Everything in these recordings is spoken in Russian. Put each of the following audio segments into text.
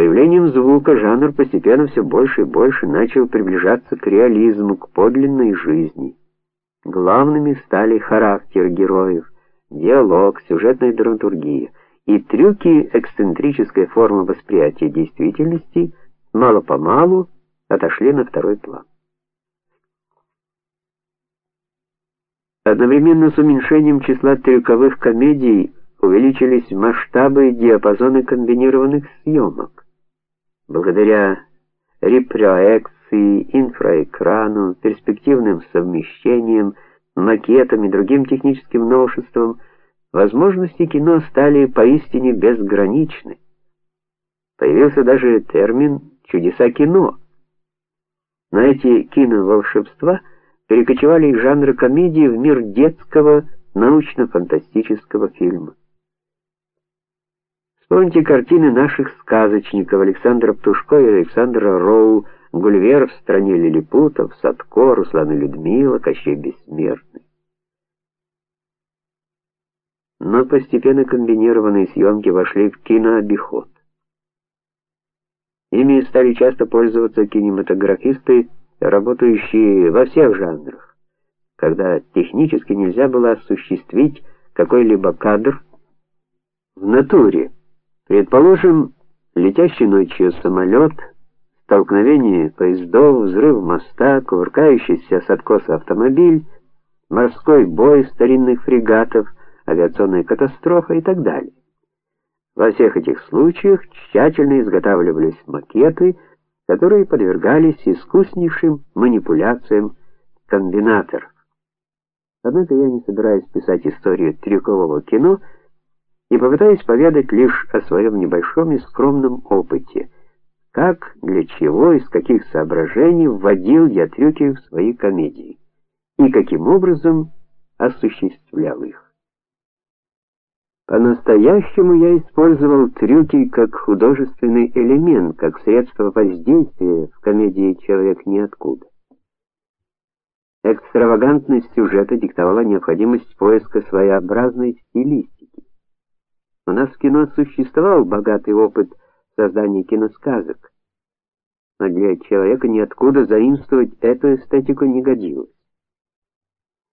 появлением звука жанр постепенно все больше и больше начал приближаться к реализму, к подлинной жизни. Главными стали характер героев, диалог, сюжетная драматургия и трюки эксцентрической формы восприятия действительности мало-помалу отошли на второй план. Одновременно с уменьшением числа трюковых комедий увеличились масштабы и диапазоны комбинированных съемок. Благодаря репроекции, инфраэкрану, перспективным совмещениям, макетам и другим техническим новшествам возможности кино стали поистине безграничны. Появился даже термин чудеса кино. Но эти киноволшебства перекочевали из жанра комедии в мир детского научно-фантастического фильма. Вспомните картины наших сказочников Александра Птушко и Александра Роу, Гульвер в стране лилипутов, Садко, Руслан и Людмила, Кощей Бессмертный. Но постепенно комбинированные съемки вошли в кинообиход. Ими стали часто пользоваться кинематографисты, работающие во всех жанрах, когда технически нельзя было осуществить какой-либо кадр в натуре. Предположим, летящий ночью самолет, столкновение поездов, взрыв моста, кувыркающийся с откоса автомобиль, морской бой старинных фрегатов, авиационная катастрофа и так далее. Во всех этих случаях тщательно изготавливались макеты, которые подвергались искуснейшим манипуляциям комбинаторов. Однако я не собираюсь писать историю трюкового кино и попытаюсь поведать лишь о своем небольшом и скромном опыте. Как, для чего, из каких соображений вводил я трюки в свои комедии и каким образом осуществлял их. По-настоящему я использовал трюки как художественный элемент, как средство воздействия в комедии Человек ниоткуда. Экстравагантность сюжета диктовала необходимость поиска своеобразной стилистики. У нас в кино существовал богатый опыт создания киносказок. Но для человека ниоткуда заимствовать эту эстетику не годилось.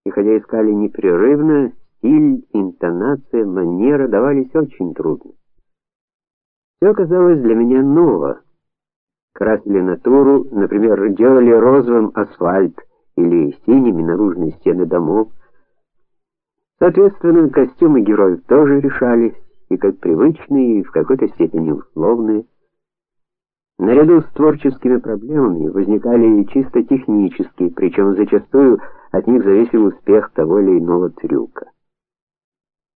И хотя искали непрерывно, Стиль, интонация, манера давались очень трудно. Все казалось для меня ново. Красили натуру, например, делали розовым асфальт или синими наружные стены домов. Соответственно, костюмы героев тоже решались, и как привычные, и в какой-то степени условные. Наряду с творческими проблемами возникали и чисто технические, причем зачастую от них зависел успех того или иного трюка.